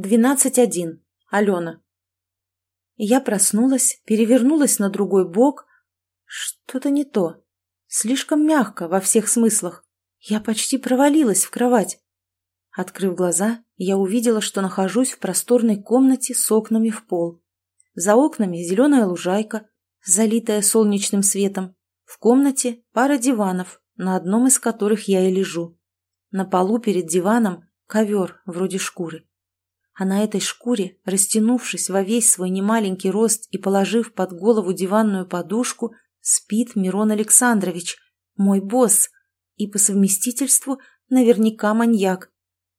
12.1. Алена. Я проснулась, перевернулась на другой бок. Что-то не то. Слишком мягко во всех смыслах. Я почти провалилась в кровать. Открыв глаза, я увидела, что нахожусь в просторной комнате с окнами в пол. За окнами зеленая лужайка, залитая солнечным светом. В комнате пара диванов, на одном из которых я и лежу. На полу перед диваном ковер вроде шкуры. А на этой шкуре, растянувшись во весь свой немаленький рост и положив под голову диванную подушку, спит Мирон Александрович, мой босс, и по совместительству наверняка маньяк.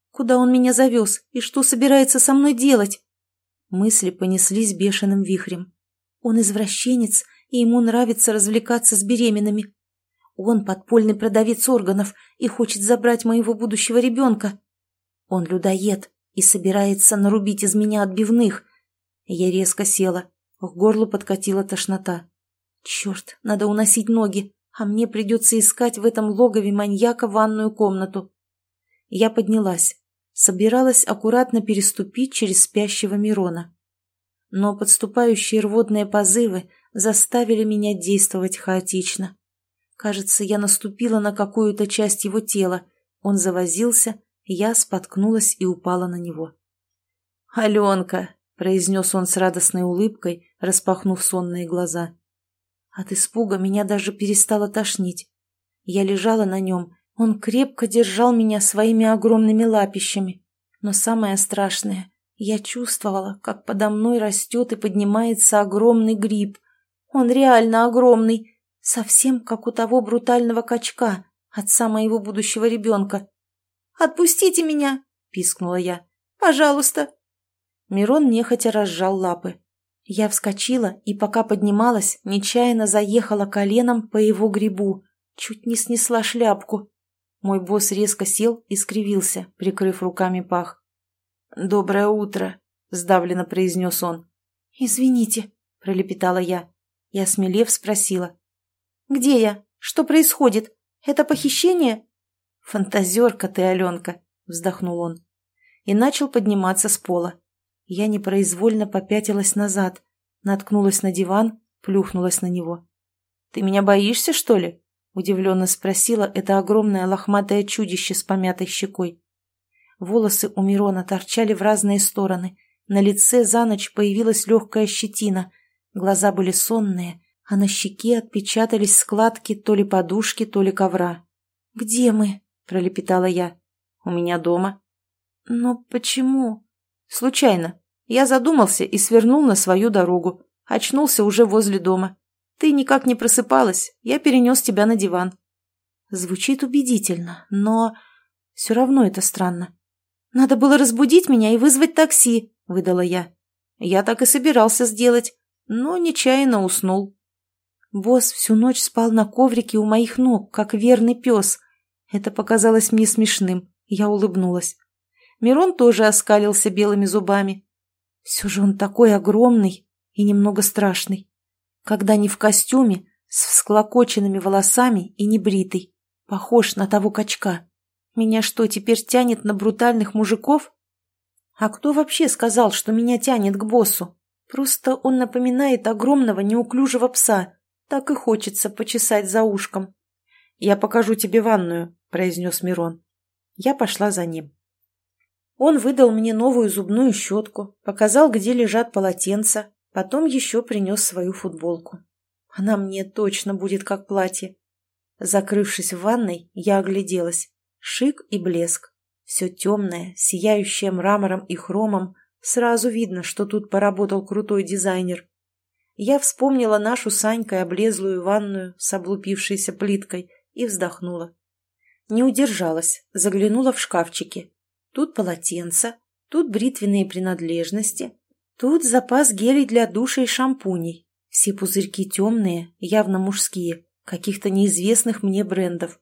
Куда он меня завез и что собирается со мной делать? Мысли понеслись бешеным вихрем. Он извращенец, и ему нравится развлекаться с беременными. Он подпольный продавец органов и хочет забрать моего будущего ребенка. Он людоед и собирается нарубить из меня отбивных. Я резко села, к горлу подкатила тошнота. Черт, надо уносить ноги, а мне придется искать в этом логове маньяка ванную комнату. Я поднялась, собиралась аккуратно переступить через спящего Мирона. Но подступающие рвотные позывы заставили меня действовать хаотично. Кажется, я наступила на какую-то часть его тела. Он завозился, я споткнулась и упала на него. «Аленка!» — произнес он с радостной улыбкой, распахнув сонные глаза. От испуга меня даже перестало тошнить. Я лежала на нем, он крепко держал меня своими огромными лапищами. Но самое страшное, я чувствовала, как подо мной растет и поднимается огромный гриб. Он реально огромный, совсем как у того брутального качка, отца моего будущего ребенка. «Отпустите меня!» – пискнула я. «Пожалуйста!» Мирон нехотя разжал лапы. Я вскочила и, пока поднималась, нечаянно заехала коленом по его грибу. Чуть не снесла шляпку. Мой босс резко сел и скривился, прикрыв руками пах. «Доброе утро», — сдавленно произнес он. «Извините», — пролепетала я. Я, смелев, спросила. «Где я? Что происходит? Это похищение?» «Фантазерка ты, Аленка!» — вздохнул он. И начал подниматься с пола. Я непроизвольно попятилась назад, наткнулась на диван, плюхнулась на него. «Ты меня боишься, что ли?» — удивленно спросила это огромное лохматое чудище с помятой щекой. Волосы у Мирона торчали в разные стороны. На лице за ночь появилась легкая щетина. Глаза были сонные, а на щеке отпечатались складки то ли подушки, то ли ковра. «Где мы?» Пролепетала я. «У меня дома». «Но почему?» «Случайно. Я задумался и свернул на свою дорогу. Очнулся уже возле дома. Ты никак не просыпалась, я перенес тебя на диван». Звучит убедительно, но все равно это странно. «Надо было разбудить меня и вызвать такси», — выдала я. Я так и собирался сделать, но нечаянно уснул. Босс всю ночь спал на коврике у моих ног, как верный пес — это показалось мне смешным. Я улыбнулась. Мирон тоже оскалился белыми зубами. Все же он такой огромный и немного страшный. Когда не в костюме, с всклокоченными волосами и небритый. Похож на того качка. Меня что, теперь тянет на брутальных мужиков? А кто вообще сказал, что меня тянет к боссу? Просто он напоминает огромного неуклюжего пса. Так и хочется почесать за ушком. Я покажу тебе ванную, произнес Мирон. Я пошла за ним. Он выдал мне новую зубную щетку, показал, где лежат полотенца, потом еще принес свою футболку. Она мне точно будет как платье. Закрывшись в ванной, я огляделась. Шик и блеск. Все темное, сияющее мрамором и хромом. Сразу видно, что тут поработал крутой дизайнер. Я вспомнила нашу Санькой облезлую ванную с облупившейся плиткой и вздохнула. Не удержалась, заглянула в шкафчики. Тут полотенца, тут бритвенные принадлежности, тут запас гелей для душа и шампуней. Все пузырьки темные, явно мужские, каких-то неизвестных мне брендов.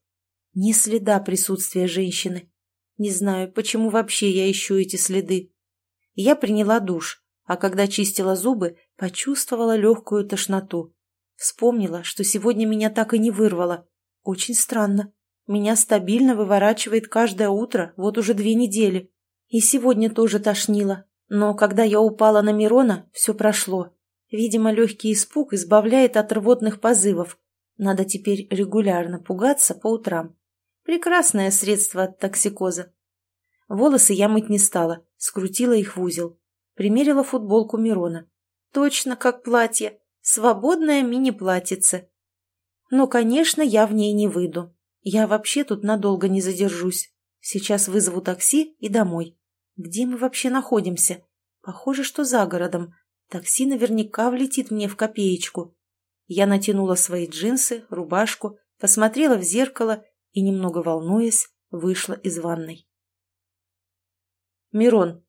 Ни следа присутствия женщины. Не знаю, почему вообще я ищу эти следы. Я приняла душ, а когда чистила зубы, почувствовала легкую тошноту. Вспомнила, что сегодня меня так и не вырвало. Очень странно. Меня стабильно выворачивает каждое утро, вот уже две недели. И сегодня тоже тошнило. Но когда я упала на Мирона, все прошло. Видимо, легкий испуг избавляет от рвотных позывов. Надо теперь регулярно пугаться по утрам. Прекрасное средство от токсикоза. Волосы я мыть не стала, скрутила их в узел. Примерила футболку Мирона. Точно как платье. Свободное мини-платьице. Но, конечно, я в ней не выйду. Я вообще тут надолго не задержусь. Сейчас вызову такси и домой. Где мы вообще находимся? Похоже, что за городом. Такси наверняка влетит мне в копеечку. Я натянула свои джинсы, рубашку, посмотрела в зеркало и, немного волнуясь, вышла из ванной. Мирон.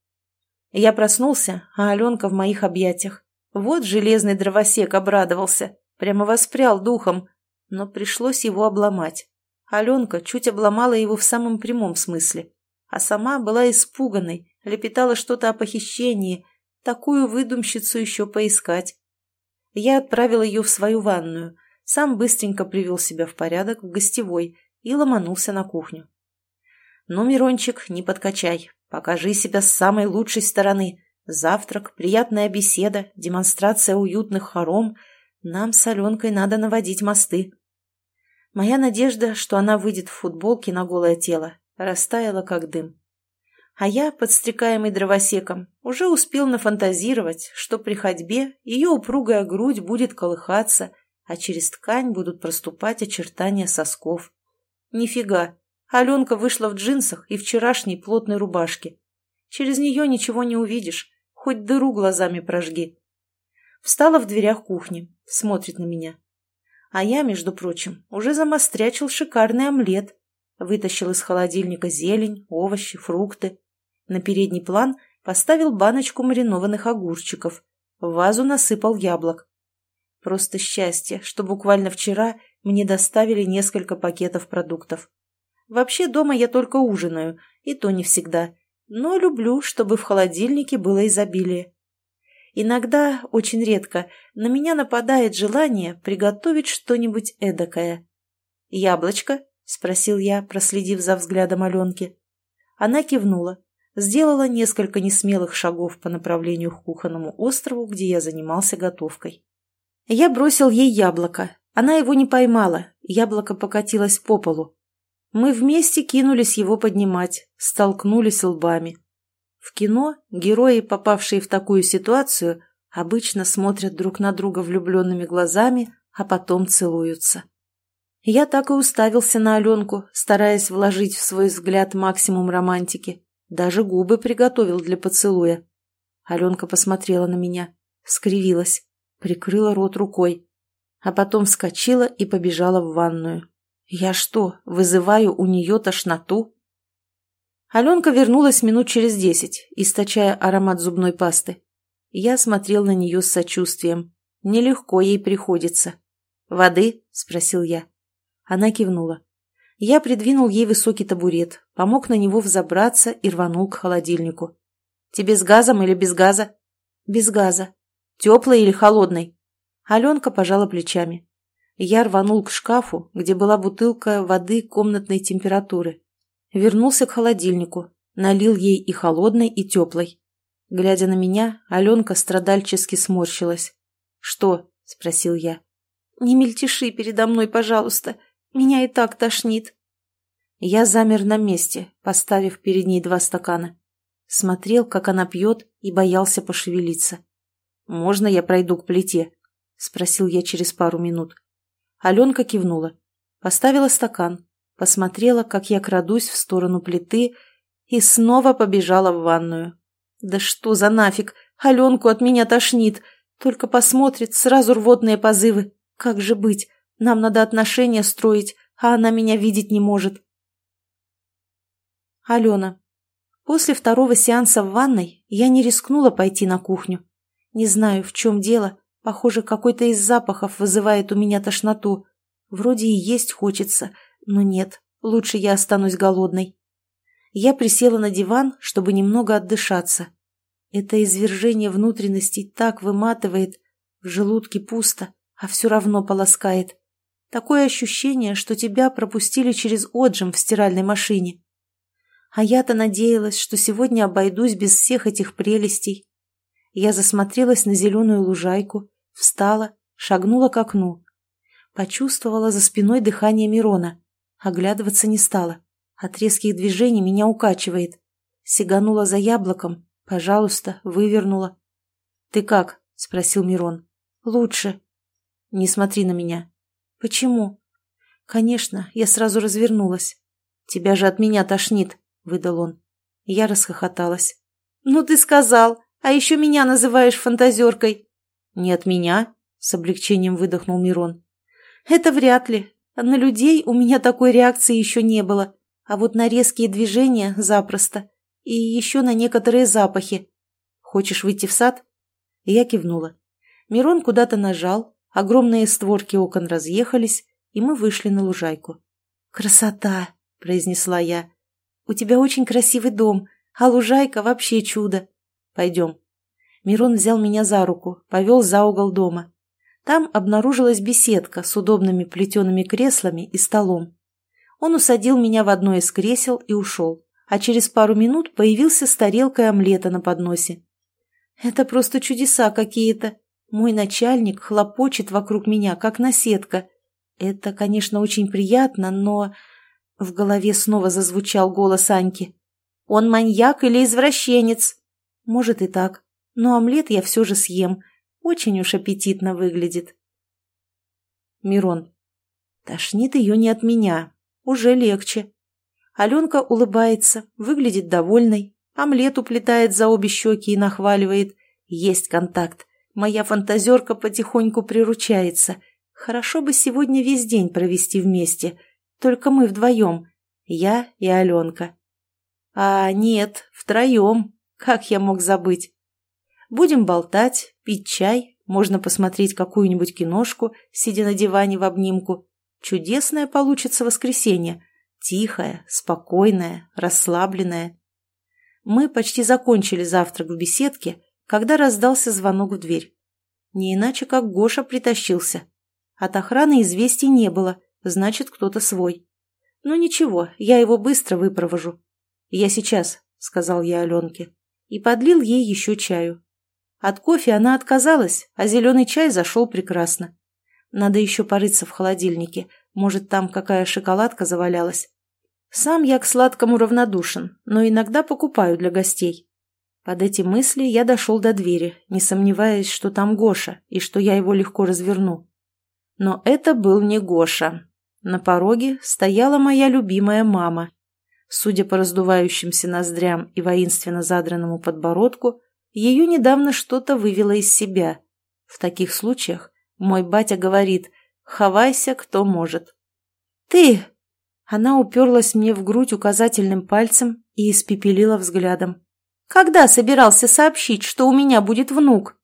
Я проснулся, а Аленка в моих объятиях. Вот железный дровосек обрадовался, прямо воспрял духом, но пришлось его обломать. Аленка чуть обломала его в самом прямом смысле, а сама была испуганной, лепетала что-то о похищении, такую выдумщицу еще поискать. Я отправил ее в свою ванную, сам быстренько привел себя в порядок в гостевой и ломанулся на кухню. «Ну, Мирончик, не подкачай, покажи себя с самой лучшей стороны. Завтрак, приятная беседа, демонстрация уютных хором. Нам с Аленкой надо наводить мосты». Моя надежда, что она выйдет в футболке на голое тело, растаяла как дым. А я, подстрекаемый дровосеком, уже успел нафантазировать, что при ходьбе ее упругая грудь будет колыхаться, а через ткань будут проступать очертания сосков. Нифига, Аленка вышла в джинсах и вчерашней плотной рубашке. Через нее ничего не увидишь, хоть дыру глазами прожги. Встала в дверях кухни, смотрит на меня. А я, между прочим, уже замострячил шикарный омлет. Вытащил из холодильника зелень, овощи, фрукты. На передний план поставил баночку маринованных огурчиков. В вазу насыпал яблок. Просто счастье, что буквально вчера мне доставили несколько пакетов продуктов. Вообще дома я только ужинаю, и то не всегда. Но люблю, чтобы в холодильнике было изобилие. Иногда, очень редко, на меня нападает желание приготовить что-нибудь эдакое. «Яблочко?» — спросил я, проследив за взглядом Аленки. Она кивнула, сделала несколько несмелых шагов по направлению к кухонному острову, где я занимался готовкой. Я бросил ей яблоко. Она его не поймала, яблоко покатилось по полу. Мы вместе кинулись его поднимать, столкнулись лбами. В кино герои, попавшие в такую ситуацию, обычно смотрят друг на друга влюбленными глазами, а потом целуются. Я так и уставился на Аленку, стараясь вложить в свой взгляд максимум романтики. Даже губы приготовил для поцелуя. Аленка посмотрела на меня, скривилась, прикрыла рот рукой, а потом вскочила и побежала в ванную. Я что, вызываю у нее тошноту? Аленка вернулась минут через десять, источая аромат зубной пасты. Я смотрел на нее с сочувствием. Нелегко ей приходится. «Воды?» – спросил я. Она кивнула. Я придвинул ей высокий табурет, помог на него взобраться и рванул к холодильнику. «Тебе с газом или без газа?» «Без газа». «Теплый или холодный?» Аленка пожала плечами. Я рванул к шкафу, где была бутылка воды комнатной температуры. Вернулся к холодильнику, налил ей и холодной, и теплой. Глядя на меня, Аленка страдальчески сморщилась. «Что?» – спросил я. «Не мельтеши передо мной, пожалуйста. Меня и так тошнит». Я замер на месте, поставив перед ней два стакана. Смотрел, как она пьет, и боялся пошевелиться. «Можно я пройду к плите?» – спросил я через пару минут. Аленка кивнула. Поставила стакан, посмотрела, как я крадусь в сторону плиты и снова побежала в ванную. Да что за нафиг, Аленку от меня тошнит, только посмотрит, сразу рвотные позывы. Как же быть, нам надо отношения строить, а она меня видеть не может. Алена. После второго сеанса в ванной я не рискнула пойти на кухню. Не знаю, в чем дело, похоже, какой-то из запахов вызывает у меня тошноту. Вроде и есть хочется, но нет, лучше я останусь голодной. Я присела на диван, чтобы немного отдышаться. Это извержение внутренностей так выматывает, в желудке пусто, а все равно полоскает. Такое ощущение, что тебя пропустили через отжим в стиральной машине. А я-то надеялась, что сегодня обойдусь без всех этих прелестей. Я засмотрелась на зеленую лужайку, встала, шагнула к окну. Почувствовала за спиной дыхание Мирона. Оглядываться не стала. От резких движений меня укачивает. Сиганула за яблоком. Пожалуйста, вывернула. «Ты как?» — спросил Мирон. «Лучше». «Не смотри на меня». «Почему?» «Конечно, я сразу развернулась». «Тебя же от меня тошнит», — выдал он. Я расхохоталась. «Ну ты сказал, а еще меня называешь фантазеркой». «Не от меня?» — с облегчением выдохнул Мирон. «Это вряд ли. На людей у меня такой реакции еще не было, а вот на резкие движения запросто. И еще на некоторые запахи. Хочешь выйти в сад?» Я кивнула. Мирон куда-то нажал, огромные створки окон разъехались, и мы вышли на лужайку. «Красота!» — произнесла я. «У тебя очень красивый дом, а лужайка вообще чудо. Пойдем». Мирон взял меня за руку, повел за угол дома. Там обнаружилась беседка с удобными плетеными креслами и столом. Он усадил меня в одно из кресел и ушел, а через пару минут появился с тарелкой омлета на подносе. Это просто чудеса какие-то. Мой начальник хлопочет вокруг меня, как наседка. Это, конечно, очень приятно, но... В голове снова зазвучал голос Аньки. «Он маньяк или извращенец?» «Может и так. Но омлет я все же съем. Очень уж аппетитно выглядит». Мирон. Тошнит ее не от меня. Уже легче. Аленка улыбается, выглядит довольной, омлет уплетает за обе щеки и нахваливает. Есть контакт. Моя фантазерка потихоньку приручается. Хорошо бы сегодня весь день провести вместе. Только мы вдвоем. Я и Аленка. А нет, втроем. Как я мог забыть? Будем болтать, пить чай, можно посмотреть какую-нибудь киношку, сидя на диване в обнимку. Чудесное получится воскресенье. Тихое, спокойное, расслабленное. Мы почти закончили завтрак в беседке, когда раздался звонок в дверь. Не иначе, как Гоша притащился. От охраны известий не было, значит, кто-то свой. Ну ничего, я его быстро выпровожу. Я сейчас, сказал я Аленке. И подлил ей еще чаю. От кофе она отказалась, а зеленый чай зашел прекрасно. Надо еще порыться в холодильнике, может, там какая шоколадка завалялась. Сам я к сладкому равнодушен, но иногда покупаю для гостей. Под эти мысли я дошел до двери, не сомневаясь, что там Гоша и что я его легко разверну. Но это был не Гоша. На пороге стояла моя любимая мама. Судя по раздувающимся ноздрям и воинственно задранному подбородку, ее недавно что-то вывело из себя. В таких случаях мой батя говорит «хавайся, кто может». «Ты!» Она уперлась мне в грудь указательным пальцем и испепелила взглядом. Когда собирался сообщить, что у меня будет внук?